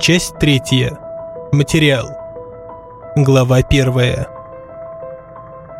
Часть третья. Материал. Глава первая.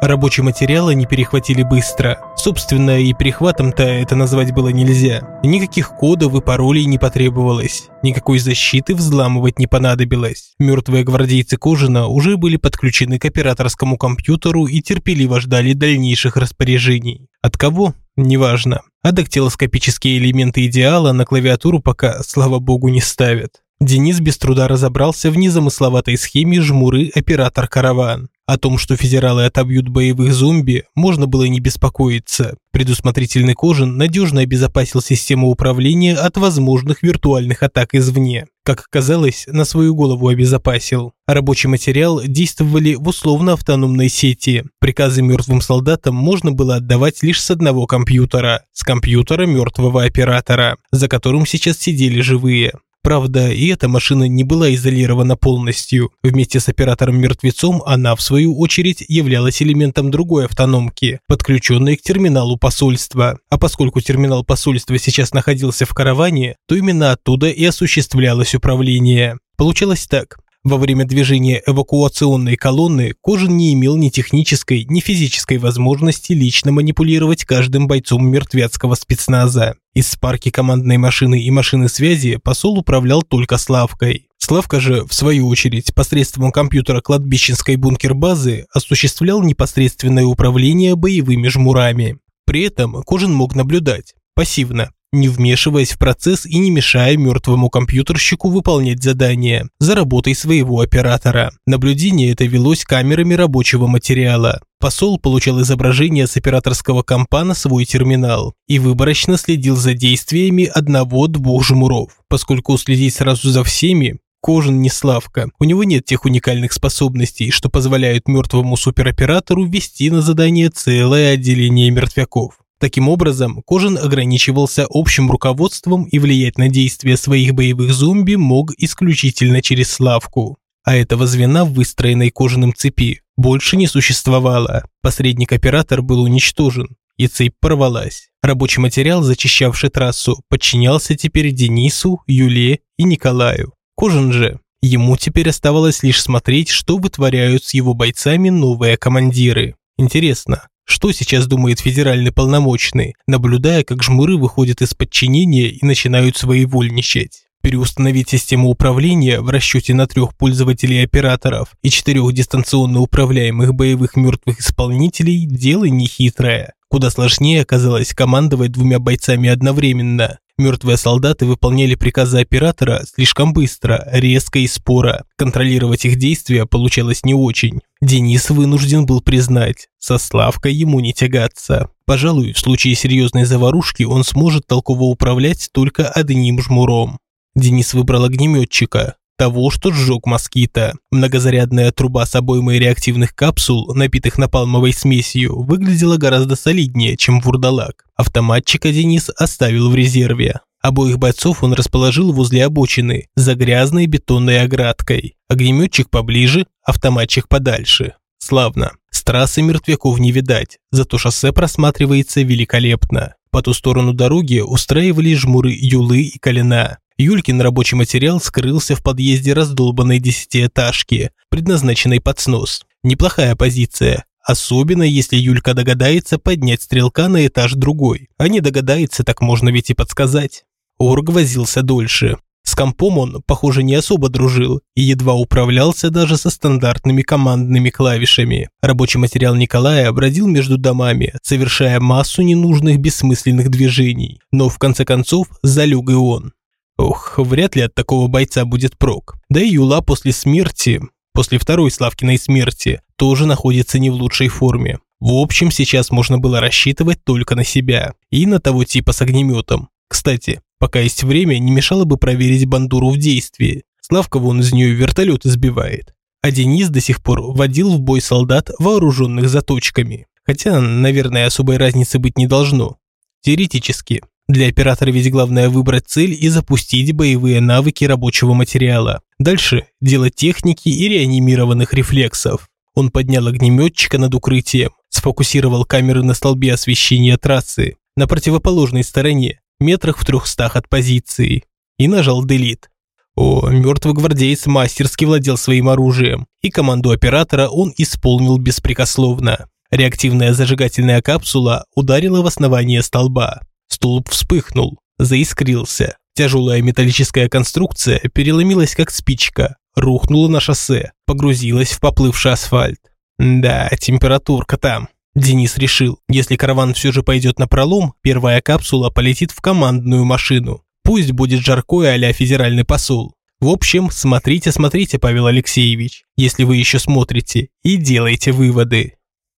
Рабочий материал они перехватили быстро. Собственно, и перехватом-то это назвать было нельзя. Никаких кодов и паролей не потребовалось. Никакой защиты взламывать не понадобилось. Мертвые гвардейцы Кожина уже были подключены к операторскому компьютеру и терпеливо ждали дальнейших распоряжений. От кого? Неважно. А дактилоскопические элементы идеала на клавиатуру пока, слава богу, не ставят. Денис без труда разобрался в незамысловатой схеме жмуры оператор караван. О том, что федералы отобьют боевых зомби, можно было не беспокоиться. Предусмотрительный Кожин надежно обезопасил систему управления от возможных виртуальных атак извне. Как оказалось, на свою голову обезопасил. Рабочий материал действовали в условно-автономной сети. Приказы мертвым солдатам можно было отдавать лишь с одного компьютера, с компьютера мертвого оператора, за которым сейчас сидели живые. Правда, и эта машина не была изолирована полностью. Вместе с оператором-мертвецом она, в свою очередь, являлась элементом другой автономки, подключенной к терминалу посольства. А поскольку терминал посольства сейчас находился в караване, то именно оттуда и осуществлялось управление. Получалось так. Во время движения эвакуационной колонны Кожин не имел ни технической, ни физической возможности лично манипулировать каждым бойцом мертвецкого спецназа. Из спарки командной машины и машины связи посол управлял только Славкой. Славка же, в свою очередь, посредством компьютера кладбищенской бункер-базы осуществлял непосредственное управление боевыми жмурами. При этом Кожин мог наблюдать, пассивно, не вмешиваясь в процесс и не мешая мертвому компьютерщику выполнять задания за работой своего оператора. Наблюдение это велось камерами рабочего материала. Посол получал изображение с операторского компа на свой терминал и выборочно следил за действиями одного-двух жмуров. Поскольку следить сразу за всеми Кожин не Славка. У него нет тех уникальных способностей, что позволяют мертвому супероператору вести на задание целое отделение мертвяков. Таким образом, Кожин ограничивался общим руководством и влиять на действия своих боевых зомби мог исключительно через Славку. А этого звена в выстроенной Кожаным цепи больше не существовало. Посредник-оператор был уничтожен, и цепь порвалась. Рабочий материал, зачищавший трассу, подчинялся теперь Денису, Юле и Николаю. Кожин же, ему теперь оставалось лишь смотреть, что вытворяют с его бойцами новые командиры. Интересно, что сейчас думает федеральный полномочный, наблюдая, как жмуры выходят из подчинения и начинают своевольничать? Переустановить систему управления в расчете на трех пользователей операторов и четырех дистанционно управляемых боевых мертвых исполнителей – дело нехитрое. Куда сложнее оказалось командовать двумя бойцами одновременно. Мертвые солдаты выполняли приказы оператора слишком быстро, резко и споро. Контролировать их действия получалось не очень. Денис вынужден был признать, со Славкой ему не тягаться. Пожалуй, в случае серьезной заварушки он сможет толково управлять только одним жмуром. Денис выбрал огнеметчика, того, что сжег москита. Многозарядная труба с обоймой реактивных капсул, напитых напалмовой смесью, выглядела гораздо солиднее, чем вурдалак. Автоматчика Денис оставил в резерве. Обоих бойцов он расположил возле обочины, за грязной бетонной оградкой. Огнеметчик поближе, автоматчик подальше. Славно. С трассы мертвяков не видать, зато шоссе просматривается великолепно. По ту сторону дороги устраивались жмуры Юлы и Калина. Юлькин рабочий материал скрылся в подъезде раздолбанной десятиэтажки, предназначенной под снос. Неплохая позиция, особенно если Юлька догадается поднять стрелка на этаж другой. А не догадается, так можно ведь и подсказать. Орг возился дольше. С компом он, похоже, не особо дружил и едва управлялся даже со стандартными командными клавишами. Рабочий материал Николая бродил между домами, совершая массу ненужных бессмысленных движений. Но в конце концов залег и он. Ох, вряд ли от такого бойца будет прок. Да и Юла после смерти, после второй Славкиной смерти, тоже находится не в лучшей форме. В общем, сейчас можно было рассчитывать только на себя и на того типа с огнеметом. Кстати, пока есть время, не мешало бы проверить бандуру в действии. Славка вон из нее вертолет избивает. А Денис до сих пор водил в бой солдат, вооруженных заточками. Хотя, наверное, особой разницы быть не должно. Теоретически. Для оператора ведь главное выбрать цель и запустить боевые навыки рабочего материала. Дальше – дело техники и реанимированных рефлексов. Он поднял огнеметчика над укрытием, сфокусировал камеры на столбе освещения трассы на противоположной стороне, метрах в трехстах от позиции, и нажал «Делит». О, мертвый гвардеец мастерски владел своим оружием, и команду оператора он исполнил беспрекословно. Реактивная зажигательная капсула ударила в основание столба. Столб вспыхнул, заискрился. Тяжелая металлическая конструкция переломилась как спичка, рухнула на шоссе, погрузилась в поплывший асфальт. Да, температурка там. Денис решил, если караван все же пойдет на пролом, первая капсула полетит в командную машину. Пусть будет жаркое а федеральный посол. В общем, смотрите, смотрите, Павел Алексеевич, если вы еще смотрите, и делайте выводы.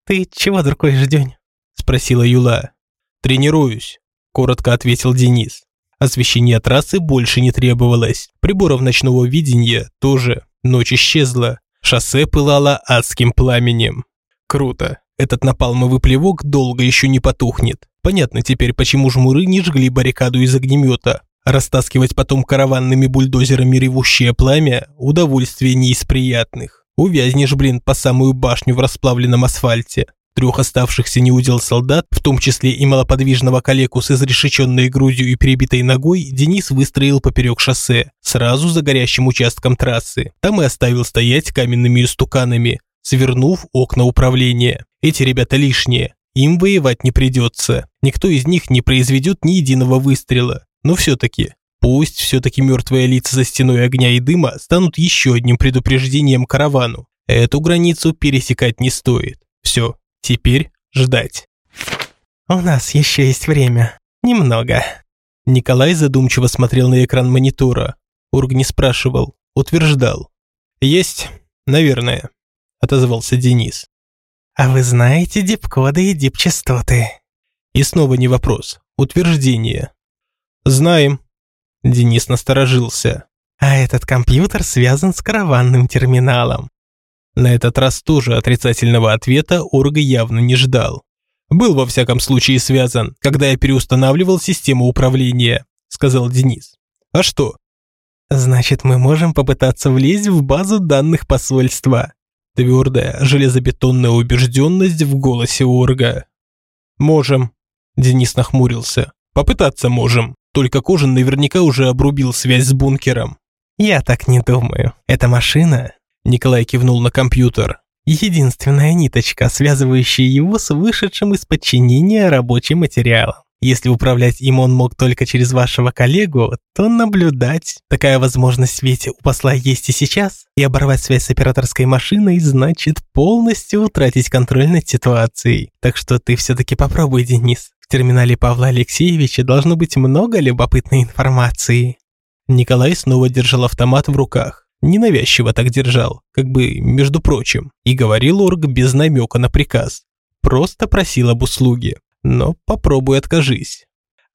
«Ты чего дуркой День?» – спросила Юла. «Тренируюсь», – коротко ответил Денис. Освещение трассы больше не требовалось. Приборов ночного видения тоже. Ночь исчезла. Шоссе пылало адским пламенем. Круто. Этот напалмовый плевок долго еще не потухнет. Понятно теперь, почему жмуры не жгли баррикаду из огнемета. Растаскивать потом караванными бульдозерами ревущее пламя – удовольствие не из приятных. Увязнешь, блин, по самую башню в расплавленном асфальте. Трех оставшихся неудел солдат, в том числе и малоподвижного калеку с изрешеченной грудью и перебитой ногой, Денис выстроил поперек шоссе, сразу за горящим участком трассы. Там и оставил стоять каменными истуканами, свернув окна управления. Эти ребята лишние, им воевать не придется. Никто из них не произведет ни единого выстрела. Но все-таки, пусть все-таки мертвые лица за стеной огня и дыма станут еще одним предупреждением каравану. Эту границу пересекать не стоит. Все, теперь ждать. «У нас еще есть время. Немного». Николай задумчиво смотрел на экран монитора. Ург не спрашивал, утверждал. «Есть, наверное», – отозвался Денис. «А вы знаете дип-коды и дип-частоты?» И снова не вопрос, утверждение. «Знаем». Денис насторожился. «А этот компьютер связан с караванным терминалом». На этот раз тоже отрицательного ответа Орга явно не ждал. «Был во всяком случае связан, когда я переустанавливал систему управления», сказал Денис. «А что?» «Значит, мы можем попытаться влезть в базу данных посольства». Твердая, железобетонная убежденность в голосе Орга. «Можем», Денис нахмурился. «Попытаться можем». Только Кожин наверняка уже обрубил связь с бункером. «Я так не думаю. Эта машина...» Николай кивнул на компьютер. «Единственная ниточка, связывающая его с вышедшим из подчинения рабочим материалом. Если управлять им он мог только через вашего коллегу, то наблюдать. Такая возможность ведь у посла есть и сейчас. И оборвать связь с операторской машиной значит полностью утратить контроль над ситуацией. Так что ты все-таки попробуй, Денис терминале Павла Алексеевича должно быть много любопытной информации. Николай снова держал автомат в руках. Ненавязчиво так держал, как бы между прочим, и говорил Орг без намека на приказ. Просто просил об услуге. Но попробуй откажись.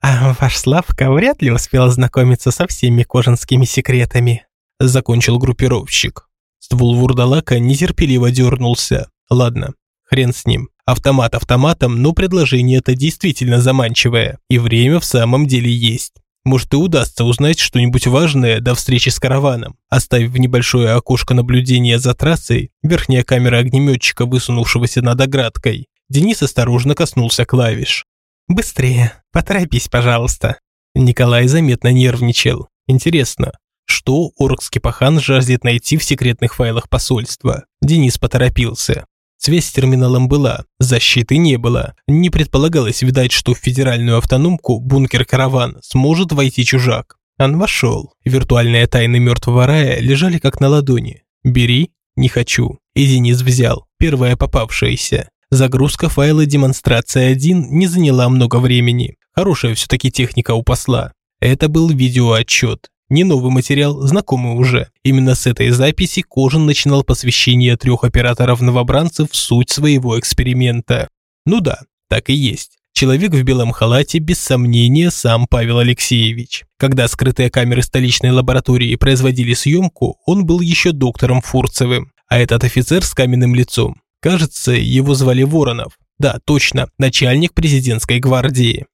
А ваш Славка вряд ли успел ознакомиться со всеми кожанскими секретами. Закончил группировщик. Ствол вурдалака нетерпеливо дернулся. Ладно, хрен с ним. Автомат автоматом, но предложение-то действительно заманчивое, и время в самом деле есть. Может и удастся узнать что-нибудь важное до встречи с караваном. Оставив небольшое окошко наблюдения за трассой, верхняя камера огнеметчика, высунувшегося над оградкой, Денис осторожно коснулся клавиш. «Быстрее, поторопись, пожалуйста». Николай заметно нервничал. Интересно, что оркский пахан жаждет найти в секретных файлах посольства? Денис поторопился. Связь с терминалом была, защиты не было. Не предполагалось, видать, что в федеральную автономку бункер-караван сможет войти чужак. Он вошел. Виртуальные тайны мертвого рая лежали как на ладони. «Бери, не хочу». И Денис взял, первое попавшееся. Загрузка файла демонстрация 1 не заняла много времени. Хорошая все-таки техника у посла. Это был видеоотчет. Не новый материал, знакомый уже. Именно с этой записи Кожин начинал посвящение трех операторов-новобранцев в суть своего эксперимента. Ну да, так и есть. Человек в белом халате, без сомнения, сам Павел Алексеевич. Когда скрытые камеры столичной лаборатории производили съемку, он был еще доктором Фурцевым. А этот офицер с каменным лицом, кажется, его звали Воронов. Да, точно, начальник президентской гвардии.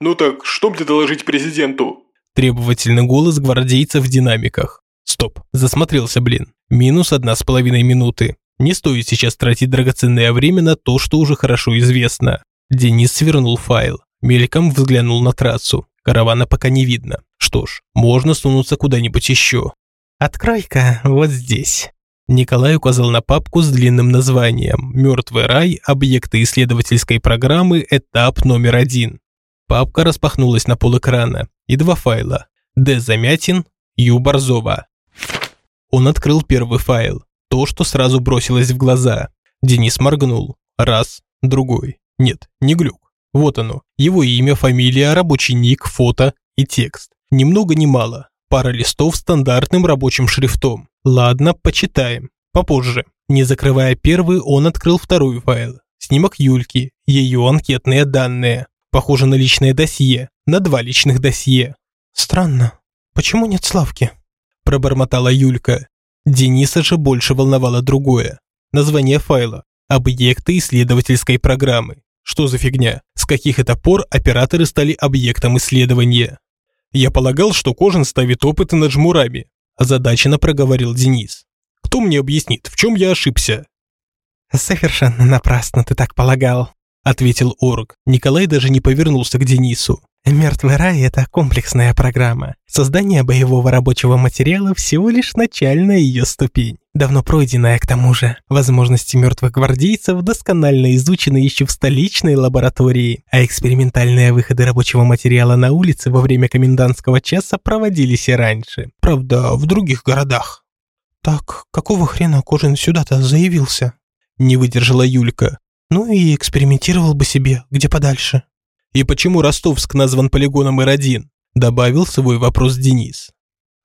«Ну так, что мне доложить президенту?» Требовательный голос гвардейца в динамиках. Стоп, засмотрелся, блин. Минус одна с половиной минуты. Не стоит сейчас тратить драгоценное время на то, что уже хорошо известно. Денис свернул файл. Мельком взглянул на трассу. Каравана пока не видно. Что ж, можно сунуться куда-нибудь еще. «Открой-ка вот здесь». Николай указал на папку с длинным названием «Мертвый рай. Объекты исследовательской программы. Этап номер один». Папка распахнулась на полэкрана, и два файла «Д. Замятин. Ю. Борзова». Он открыл первый файл, то, что сразу бросилось в глаза. Денис моргнул. Раз, другой. Нет, не глюк. Вот оно. Его имя, фамилия, рабочий ник, фото и текст. Ни много ни мало. Пара листов стандартным рабочим шрифтом. Ладно, почитаем. Попозже. Не закрывая первый, он открыл второй файл. Снимок Юльки, ее анкетные данные. Похоже на личное досье, на два личных досье. Странно. Почему нет Славки? Пробормотала Юлька. Дениса же больше волновало другое. Название файла. Объекты исследовательской программы. Что за фигня? С каких это пор операторы стали объектом исследования? Я полагал, что Кожин ставит опыты над жмурами, озадаченно проговорил Денис. Кто мне объяснит, в чем я ошибся? Совершенно напрасно ты так полагал, ответил Орг. Николай даже не повернулся к Денису. Мертвый рай – это комплексная программа. Создание боевого рабочего материала всего лишь начальная ее ступень. Давно пройденная к тому же. Возможности мертвых гвардейцев досконально изучены еще в столичной лаборатории, а экспериментальные выходы рабочего материала на улице во время комендантского часа проводились и раньше. Правда, в других городах. Так, какого хрена Кожин сюда-то заявился? Не выдержала Юлька. Ну и экспериментировал бы себе, где подальше. И почему Ростовск назван полигоном Р-1? Добавил свой вопрос Денис.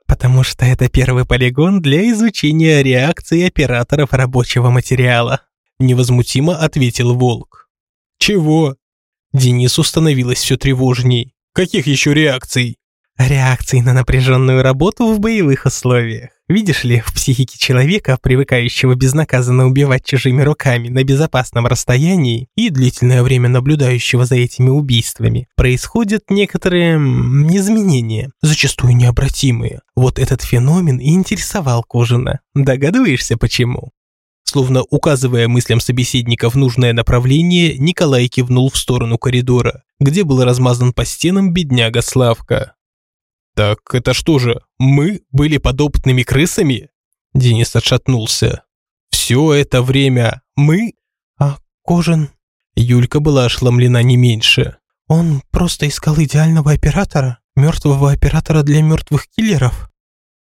Потому что это первый полигон для изучения реакции операторов рабочего материала. Невозмутимо ответил Волк. Чего? Денису становилось все тревожней. Каких еще реакций? Реакций на напряженную работу в боевых условиях. Видишь ли, в психике человека, привыкающего безнаказанно убивать чужими руками на безопасном расстоянии и длительное время наблюдающего за этими убийствами, происходят некоторые изменения, зачастую необратимые. Вот этот феномен и интересовал Кожина. Догадываешься, почему? Словно указывая мыслям собеседника в нужное направление, Николай кивнул в сторону коридора, где был размазан по стенам бедняга Славка. «Так это что же, мы были подопытными крысами?» Денис отшатнулся. «Все это время мы?» «А Кожин?» Юлька была ошеломлена не меньше. «Он просто искал идеального оператора, мертвого оператора для мертвых киллеров».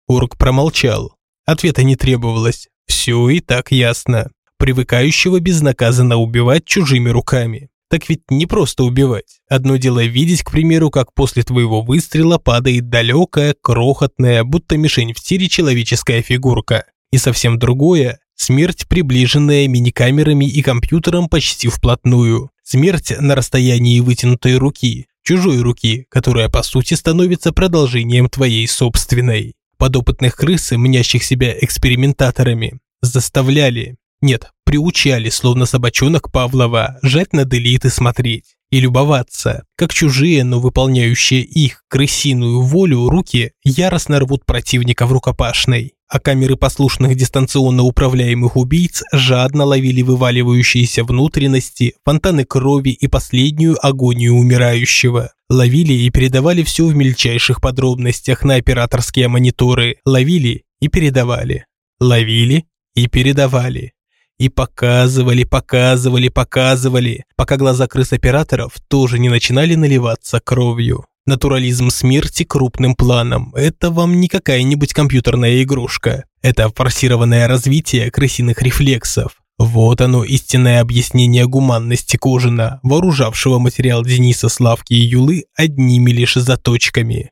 Орк промолчал. Ответа не требовалось. Все и так ясно. Привыкающего безнаказанно убивать чужими руками. Так ведь не просто убивать. Одно дело видеть, к примеру, как после твоего выстрела падает далекая, крохотная, будто мишень в тире человеческая фигурка. И совсем другое – смерть, приближенная миникамерами и компьютером почти вплотную. Смерть на расстоянии вытянутой руки, чужой руки, которая по сути становится продолжением твоей собственной. Подопытных крыс, мнящих себя экспериментаторами, заставляли, нет, приучали, словно собачонок Павлова, жать на делит смотреть. И любоваться, как чужие, но выполняющие их крысиную волю руки яростно рвут противника в рукопашной. А камеры послушных дистанционно управляемых убийц жадно ловили вываливающиеся внутренности, фонтаны крови и последнюю агонию умирающего. Ловили и передавали все в мельчайших подробностях на операторские мониторы. Ловили и передавали. Ловили и передавали. И показывали, показывали, показывали, пока глаза крыс-операторов тоже не начинали наливаться кровью. Натурализм смерти крупным планом – это вам не какая-нибудь компьютерная игрушка. Это форсированное развитие крысиных рефлексов. Вот оно, истинное объяснение гуманности Кожина, вооружавшего материал Дениса, Славки и Юлы одними лишь заточками.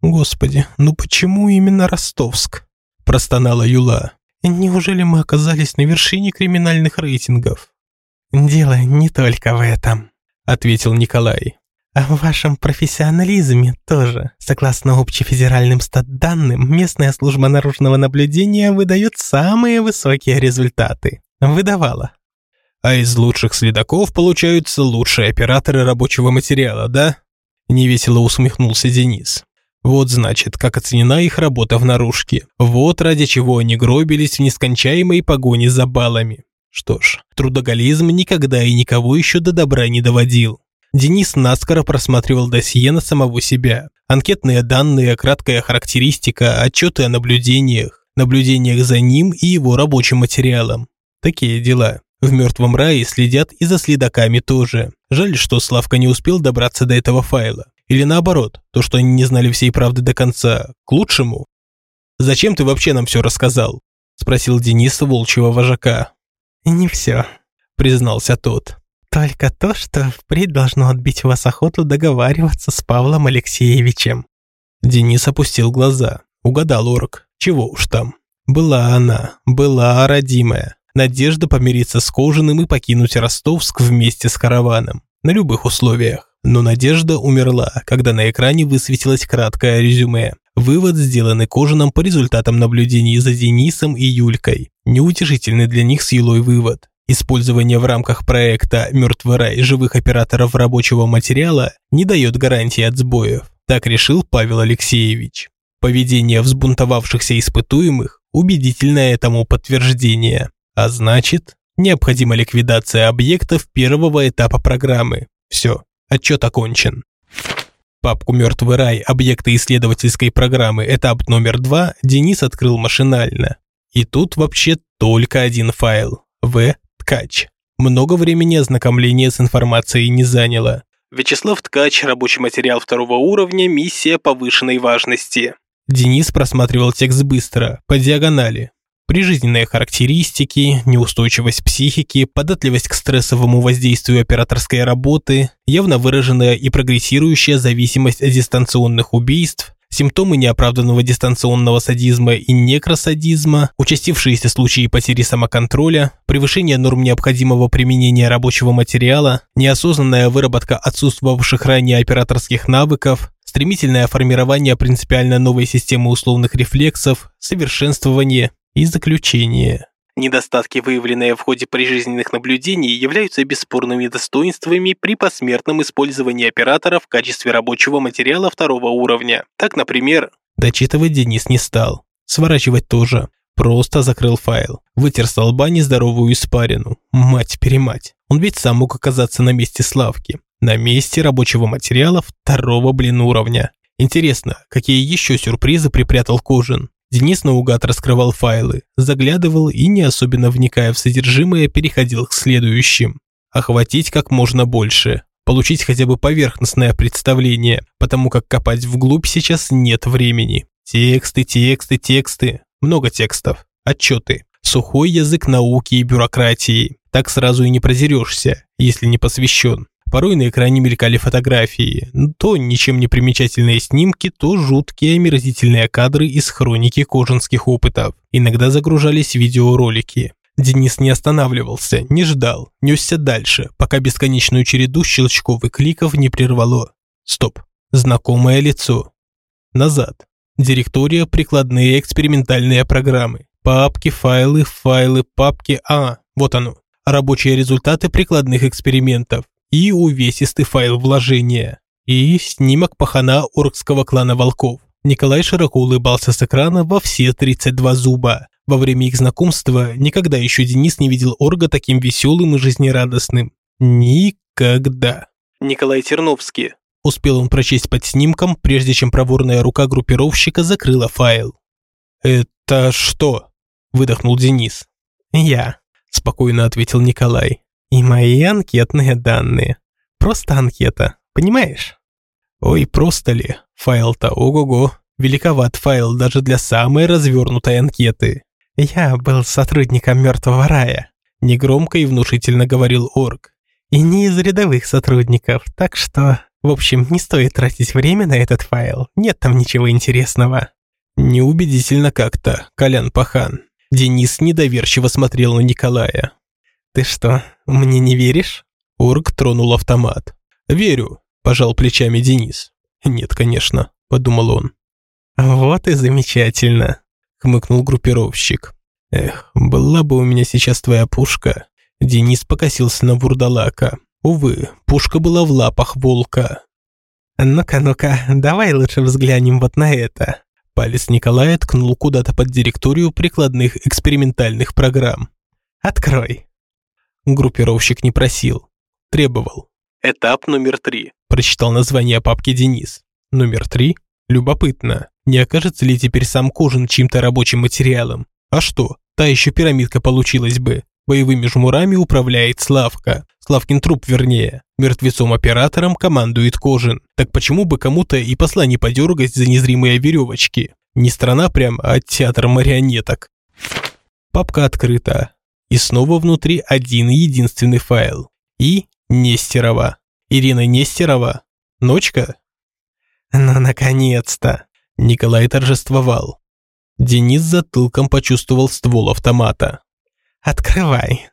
«Господи, ну почему именно Ростовск?» – простонала Юла. Неужели мы оказались на вершине криминальных рейтингов? Дело не только в этом, ответил Николай. А в вашем профессионализме тоже. Согласно общефедеральным стат-данным, местная служба наружного наблюдения выдает самые высокие результаты. Выдавала. А из лучших следаков получаются лучшие операторы рабочего материала, да? Невесело усмехнулся Денис. Вот значит, как оценена их работа в наружке. Вот ради чего они гробились в нескончаемой погоне за баллами. Что ж, трудоголизм никогда и никого еще до добра не доводил. Денис наскоро просматривал досье на самого себя. Анкетные данные, краткая характеристика, отчеты о наблюдениях, наблюдениях за ним и его рабочим материалом. Такие дела. В мертвом рае следят и за следаками тоже. Жаль, что Славка не успел добраться до этого файла. Или наоборот, то, что они не знали всей правды до конца, к лучшему. «Зачем ты вообще нам все рассказал?» – спросил Денис волчьего вожака. «Не все», – признался тот. «Только то, что впредь должно отбить у вас охоту договариваться с Павлом Алексеевичем». Денис опустил глаза. Угадал орк. Чего уж там. Была она, была родимая. Надежда помириться с Кожаным и покинуть Ростовск вместе с караваном. На любых условиях. Но Надежда умерла, когда на экране высветилось краткое резюме. Вывод, сделанный Кожаным по результатам наблюдений за Денисом и Юлькой. Неутешительный для них с Юлой вывод. Использование в рамках проекта «Мертвый рай» живых операторов рабочего материала не дает гарантии от сбоев. Так решил Павел Алексеевич. Поведение взбунтовавшихся испытуемых – убедительное этому подтверждение. А значит, необходима ликвидация объектов первого этапа программы. Все, Отчет окончен. Папку «Мертвый рай. Объекты исследовательской программы. Этап номер два» Денис открыл машинально. И тут вообще только один файл. В. Ткач. Много времени ознакомления с информацией не заняло. Вячеслав Ткач, рабочий материал второго уровня, миссия повышенной важности. Денис просматривал текст быстро, по диагонали. Прижизненные характеристики, неустойчивость психики, податливость к стрессовому воздействию операторской работы, явно выраженная и прогрессирующая зависимость от дистанционных убийств, симптомы неоправданного дистанционного садизма и некросадизма, участившиеся случаи потери самоконтроля, превышение норм необходимого применения рабочего материала, неосознанная выработка отсутствовавших ранее операторских навыков, стремительное формирование принципиально новой системы условных рефлексов, совершенствование и заключение. Недостатки, выявленные в ходе прижизненных наблюдений, являются бесспорными достоинствами при посмертном использовании оператора в качестве рабочего материала второго уровня. Так, например, дочитывать Денис не стал. Сворачивать тоже. Просто закрыл файл. Вытер с лба нездоровую испарину. Мать-перемать. Он ведь сам мог оказаться на месте Славки. На месте рабочего материала второго, блин, уровня. Интересно, какие еще сюрпризы припрятал Кожин? Денис наугад раскрывал файлы, заглядывал и, не особенно вникая в содержимое, переходил к следующим. Охватить как можно больше, получить хотя бы поверхностное представление, потому как копать вглубь сейчас нет времени. Тексты, тексты, тексты, много текстов, отчеты, сухой язык науки и бюрократии. Так сразу и не прозерешься, если не посвящен. Порой на экране мелькали фотографии, то ничем не примечательные снимки, то жуткие омерзительные кадры из хроники кожанских опытов. Иногда загружались видеоролики. Денис не останавливался, не ждал, несся дальше, пока бесконечную череду щелчков и кликов не прервало. Стоп. Знакомое лицо. Назад. Директория прикладные экспериментальные программы. Папки, файлы, файлы, папки. А, вот оно. Рабочие результаты прикладных экспериментов и увесистый файл вложения, и снимок пахана оркского клана волков. Николай широко улыбался с экрана во все 32 зуба. Во время их знакомства никогда еще Денис не видел Орга таким веселым и жизнерадостным. Никогда. Николай Терновский. Успел он прочесть под снимком, прежде чем проворная рука группировщика закрыла файл. «Это что?» – выдохнул Денис. «Я», – спокойно ответил Николай. И мои анкетные данные. Просто анкета, понимаешь? Ой, просто ли? Файл-то ого-го. Великоват файл даже для самой развернутой анкеты. Я был сотрудником Мертвого рая. Негромко и внушительно говорил Орк. И не из рядовых сотрудников, так что... В общем, не стоит тратить время на этот файл. Нет там ничего интересного. Неубедительно как-то, Колян Пахан. Денис недоверчиво смотрел на Николая. «Ты что, мне не веришь?» Орк тронул автомат. «Верю», – пожал плечами Денис. «Нет, конечно», – подумал он. «Вот и замечательно», – хмыкнул группировщик. «Эх, была бы у меня сейчас твоя пушка». Денис покосился на вурдалака. Увы, пушка была в лапах волка. «Ну-ка, ну-ка, давай лучше взглянем вот на это». Палец Николая ткнул куда-то под директорию прикладных экспериментальных программ. «Открой». Группировщик не просил, требовал. Этап номер три. Прочитал название папки Денис. Номер три? Любопытно. Не окажется ли теперь сам Кожин чьим-то рабочим материалом? А что, та еще пирамидка получилась бы. Боевыми жмурами управляет Славка. Славкин труп вернее. Мертвецом-оператором командует Кожин. Так почему бы кому-то и посла не подергать за незримые веревочки? Не страна прям, а театр марионеток. Папка открыта. И снова внутри один единственный файл. И Нестерова. Ирина Нестерова. Ночка? Ну, наконец-то. Николай торжествовал. Денис затылком почувствовал ствол автомата. «Открывай!»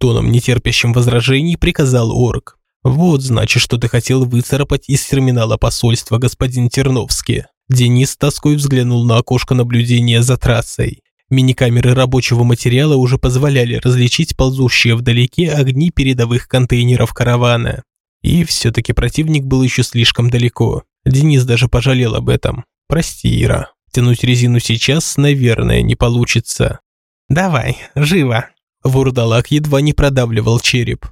Тоном, нетерпящим возражений, приказал орк. «Вот, значит, что ты хотел выцарапать из терминала посольства, господин Терновский». Денис с тоской взглянул на окошко наблюдения за трассой. Миникамеры рабочего материала уже позволяли различить ползущие вдалеке огни передовых контейнеров каравана. И все-таки противник был еще слишком далеко. Денис даже пожалел об этом. «Прости, Ира. Тянуть резину сейчас, наверное, не получится». «Давай, живо!» Вурдалак едва не продавливал череп.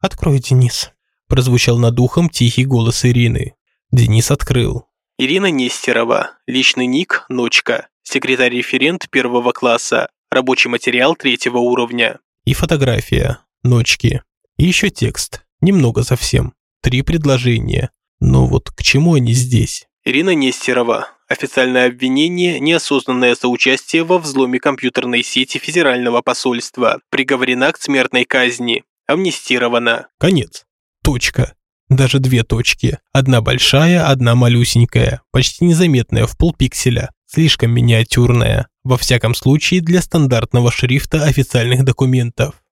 «Открой, Денис», – прозвучал над ухом тихий голос Ирины. Денис открыл. Ирина Нестерова, личный ник «Ночка», секретарь-референт первого класса, рабочий материал третьего уровня. И фотография «Ночки». И еще текст, немного совсем, три предложения. Но вот к чему они здесь? Ирина Нестерова, Официальное обвинение – неосознанное соучастие во взломе компьютерной сети Федерального посольства. Приговорена к смертной казни. Амнистирована. Конец. Точка. Даже две точки. Одна большая, одна малюсенькая. Почти незаметная в полпикселя. Слишком миниатюрная. Во всяком случае для стандартного шрифта официальных документов.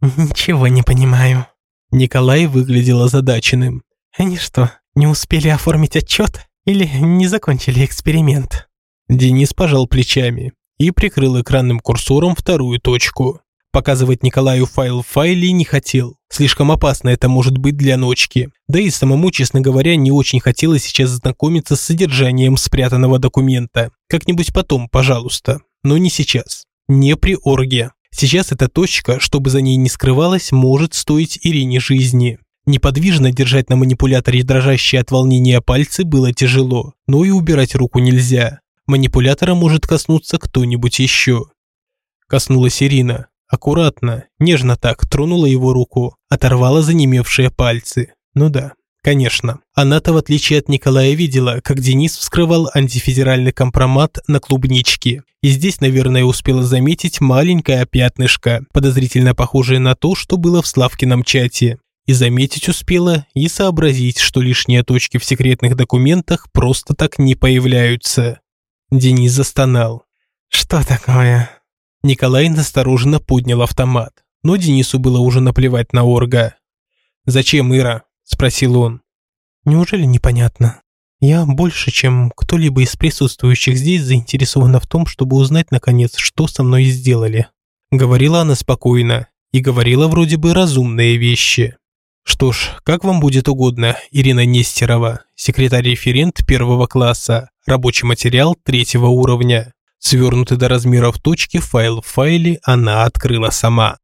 «Ничего не понимаю». Николай выглядел озадаченным. «Они что, не успели оформить отчет?» Или не закончили эксперимент?» Денис пожал плечами и прикрыл экранным курсором вторую точку. Показывать Николаю файл в файле не хотел. Слишком опасно это может быть для ночки. Да и самому, честно говоря, не очень хотелось сейчас знакомиться с содержанием спрятанного документа. Как-нибудь потом, пожалуйста. Но не сейчас. Не при орге. Сейчас эта точка, чтобы за ней не скрывалась, может стоить Ирине жизни. Неподвижно держать на манипуляторе дрожащие от волнения пальцы было тяжело, но и убирать руку нельзя. Манипулятора может коснуться кто-нибудь еще. Коснулась Ирина. Аккуратно, нежно так, тронула его руку, оторвала занемевшие пальцы. Ну да, конечно. Она-то, в отличие от Николая, видела, как Денис вскрывал антифедеральный компромат на клубничке. И здесь, наверное, успела заметить маленькое пятнышко, подозрительно похожее на то, что было в Славкином чате и заметить успела, и сообразить, что лишние точки в секретных документах просто так не появляются. Денис застонал. «Что такое?» Николай настороженно поднял автомат, но Денису было уже наплевать на Орга. «Зачем, Ира?» – спросил он. «Неужели непонятно? Я больше, чем кто-либо из присутствующих здесь заинтересована в том, чтобы узнать, наконец, что со мной сделали». Говорила она спокойно и говорила вроде бы разумные вещи. Что ж, как вам будет угодно, Ирина Нестерова, секретарь-референт первого класса, рабочий материал третьего уровня. Свернутый до размеров точки файл в файле она открыла сама.